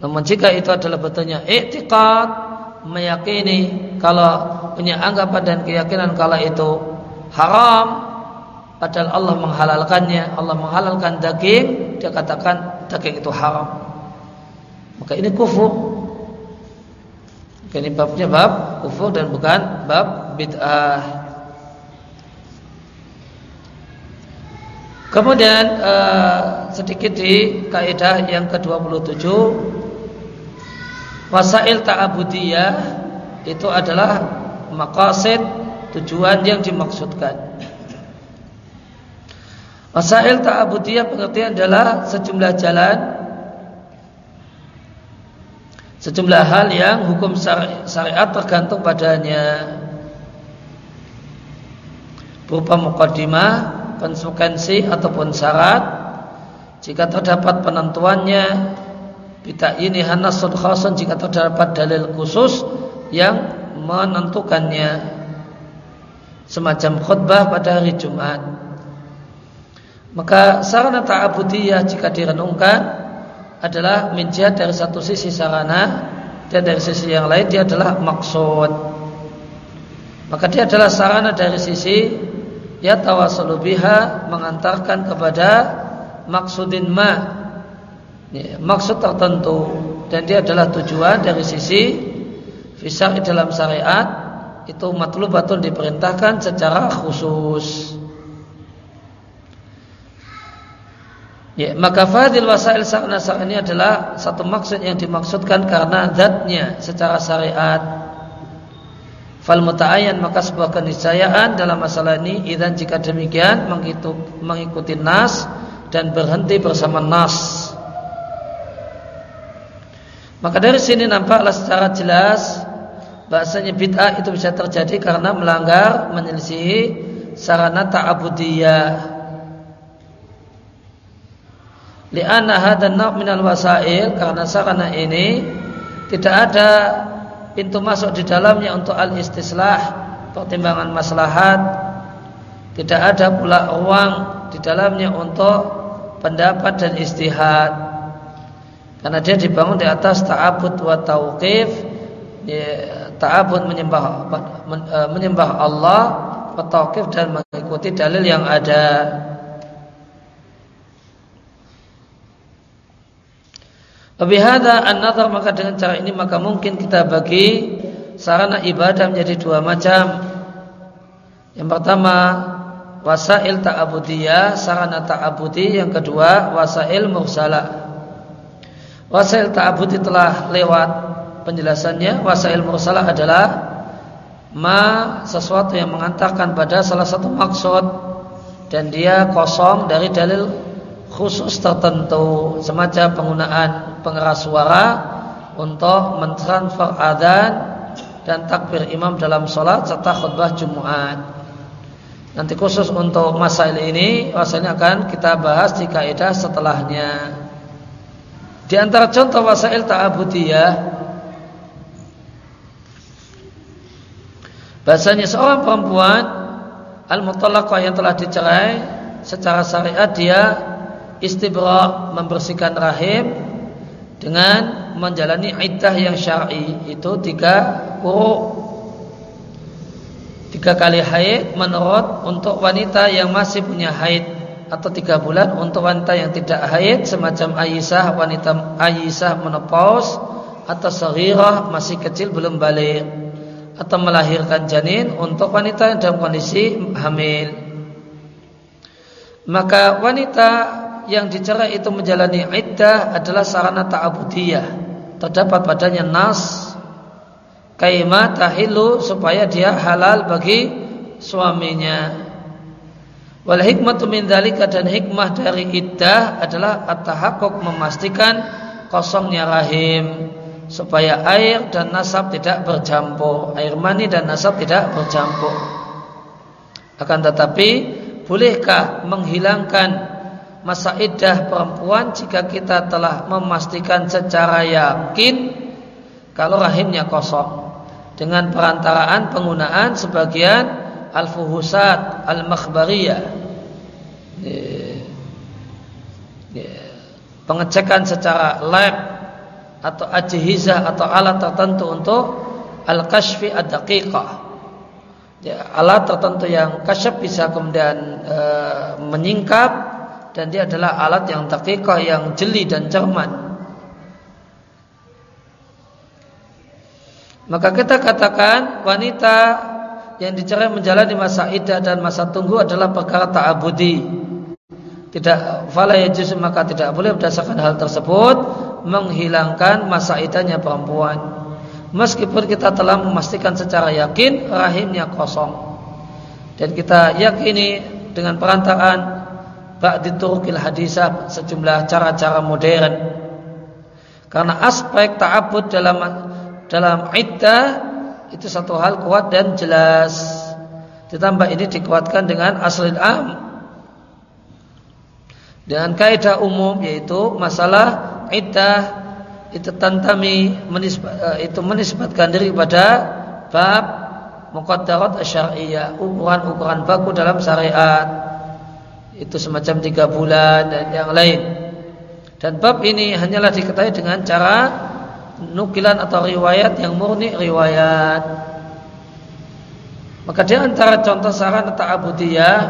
Namun jika itu adalah betulnya i'tiqad meyakini kalau punya anggapan dan keyakinan kala itu haram padahal Allah menghalalkannya Allah menghalalkan daging dia katakan daging itu haram. Maka ini kufur. Maka ini babnya bab kufur dan bukan bab bid'ah. Kemudian uh, sedikit di kaidah yang ke-27 Wasail ta'abudiyah itu adalah maqasid tujuan yang dimaksudkan. Masail ta'abudiyah pengertian adalah sejumlah jalan sejumlah hal yang hukum syariat tergantung padanya berupa mukaddimah, konsekuensi ataupun syarat jika terdapat penentuannya kita ini hanasun khasun jika terdapat dalil khusus yang menentukannya semacam khutbah pada hari Jumat. Maka sarana ta'abudiyah jika direnungkan adalah menjadi dari satu sisi sarana dan dari sisi yang lain dia adalah maksud. Maka dia adalah sarana dari sisi ya tawassul biha mengantarkan kepada maksudin ma. Ya, maksud tertentu dan dia adalah tujuan dari sisi fisar dalam syariat itu matlubatun diperintahkan secara khusus. Ya, maka fadil wasail sarana ini adalah satu maksud yang dimaksudkan karena zatnya secara syariat. Fal muta'ayyan maka sebuah keniscayaan dalam masalah ini idan jika demikian mengikuti nas dan berhenti bersama nas. Maka dari sini nampaklah secara jelas bahasanya bid'ah itu bisa terjadi karena melanggar menyelisihi sarana ta'abudiyah li'anna hadan naw' minal wasail karena sarana ini tidak ada pintu masuk di dalamnya untuk al-istislah pertimbangan maslahat. Tidak ada pula ruang di dalamnya untuk pendapat dan istihad. Karena dia dibangun di atas ta'abud wa tauqif ya, ta'abud menyembah e, menyembah Allah petokif dan mengikuti dalil yang ada Lebihada an-nazar maka dengan cara ini maka mungkin kita bagi sarana ibadah menjadi dua macam. Yang pertama wasail ta'abudiyah, sarana ta'abudi, yang kedua wasail mursalah. Wasail ta'abudi telah lewat penjelasannya wasail mursalah adalah ma sesuatu yang mengantarkan pada salah satu maksud dan dia kosong dari dalil khusus tertentu semacam penggunaan pengeras suara untuk mentransfer adzan dan takbir imam dalam sholat serta khutbah Jumat. Nanti khusus untuk masail ini, wasail akan kita bahas di kaidah setelahnya. Di antara contoh wasail ta'abudiyah Bahasanya seorang perempuan al-mutallaqah yang telah dicerai secara syariat dia istibra membersihkan rahim dengan menjalani iddah yang syar'i itu tiga kuru tiga kali haid menurut untuk wanita yang masih punya haid atau tiga bulan untuk wanita yang tidak haid semacam Aisyah wanita Aisyah menopause atau sahirah masih kecil belum balik atau melahirkan janin untuk wanita yang dalam kondisi hamil. Maka wanita yang dicerai itu menjalani iddah adalah sarana ta'abudiyah. Terdapat padanya nas kaima tahilu supaya dia halal bagi suaminya. Wal hikmatu min dzalika dan hikmah dari iddah adalah at-tahaqquk memastikan kosongnya rahim supaya air dan nasab tidak bercampur, air mani dan nasab tidak bercampur. Akan tetapi, bolehkah menghilangkan masa iddah perempuan jika kita telah memastikan secara yakin kalau rahimnya kosong dengan perantaraan penggunaan sebagian al-fuhusat al-makhbariyah pengecekan secara lab atau ajhizah atau alat tertentu untuk al-kashfi ad-daqiqah. Ya, alat tertentu yang kasyaf bisa kemudian e, menyingkap dan dia adalah alat yang daqiqah yang jeli dan cermat. Maka kita katakan wanita yang dicerai menjalani masa iddah dan masa tunggu adalah perkara ta'abudi. Tidak fala yajuz maka tidak boleh berdasarkan hal tersebut menghilangkan masa idahnya perempuan meskipun kita telah memastikan secara yakin rahimnya kosong dan kita yakini dengan perantaraan ba'di turukil hadisah sejumlah cara-cara modern. Karena aspek ta'abud dalam dalam iddah itu satu hal kuat dan jelas. Ditambah ini dikuatkan dengan aslil am. Dengan kaidah umum yaitu masalah iddah itu tantami menisbat, eh, itu menisbatkan diri pada bab muqaddarat syariah, ukuran-ukuran baku dalam syariat. Itu semacam tiga bulan dan yang lain. Dan bab ini hanyalah diketahui dengan cara nukilan atau riwayat yang murni riwayat. Maka di antara contoh saran ta'abudiyah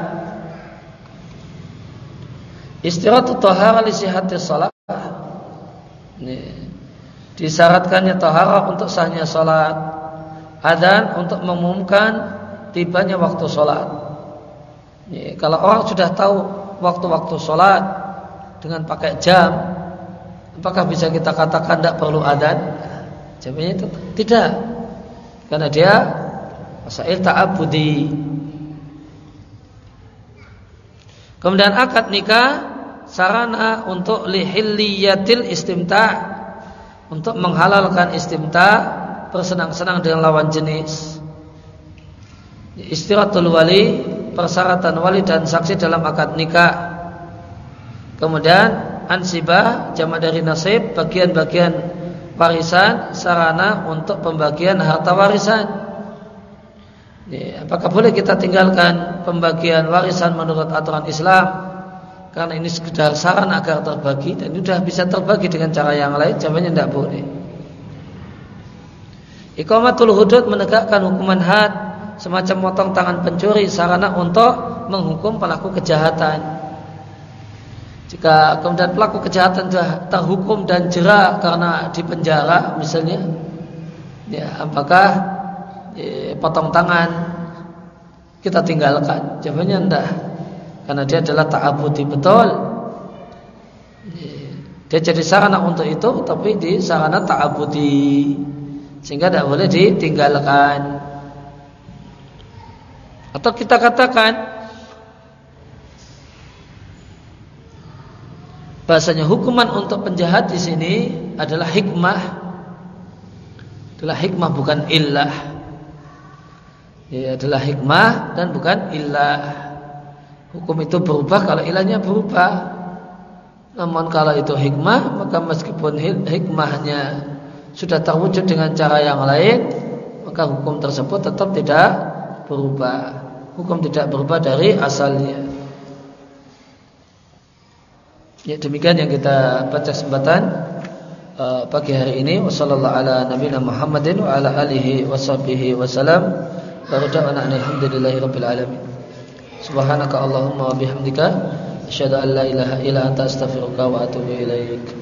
istirahat tahara li sihhati shalah. Ini disyaratkannya tahara untuk sahnya salat. Adzan untuk mengumumkan tibanya waktu salat. Kalau orang sudah tahu waktu-waktu salat dengan pakai jam, apakah bisa kita katakan tidak perlu adzan? Jawabnya itu tidak. Karena dia masail ta'abudi. Kemudian akad nikah sarana untuk lihilliyatil istimta' untuk menghalalkan istimta bersenang-senang dengan lawan jenis. Istirahatul wali, persyaratan wali dan saksi dalam akad nikah. Kemudian ansibah jama dari nasib bagian-bagian warisan sarana untuk pembagian harta warisan. apakah boleh kita tinggalkan pembagian warisan menurut aturan Islam karena ini sekedar saran agar terbagi dan sudah bisa terbagi dengan cara yang lain jawabannya tidak boleh Iqamatul hudud menegakkan hukuman had semacam potong tangan pencuri sarana untuk menghukum pelaku kejahatan. Jika kemudian pelaku kejahatan sudah terhukum dan jerak karena dipenjara misalnya ya apakah ya, potong tangan kita tinggalkan? Jawabannya tidak karena dia adalah ta'abudi betul. Dia jadi sarana untuk itu tapi di sarana ta'abudi sehingga tidak boleh ditinggalkan atau kita katakan bahasanya hukuman untuk penjahat di sini adalah hikmah adalah hikmah bukan illah ya, adalah hikmah dan bukan illah Hukum itu berubah kalau ilahnya berubah. Namun kalau itu hikmah, maka meskipun hikmahnya sudah terwujud dengan cara yang lain, maka hukum tersebut tetap tidak berubah. Hukum tidak berubah dari asalnya. Ya demikian yang kita baca kesempatan uh, pagi hari ini. Wassalamualaikum warahmatullahi Muhammadin wa ala alihi wasallam. Alhamdulillahirabbil alamin. Subhanaka Allahumma wa bihamdika asyhadu an la ilaha illa anta astaghfiruka wa atubu ilaik.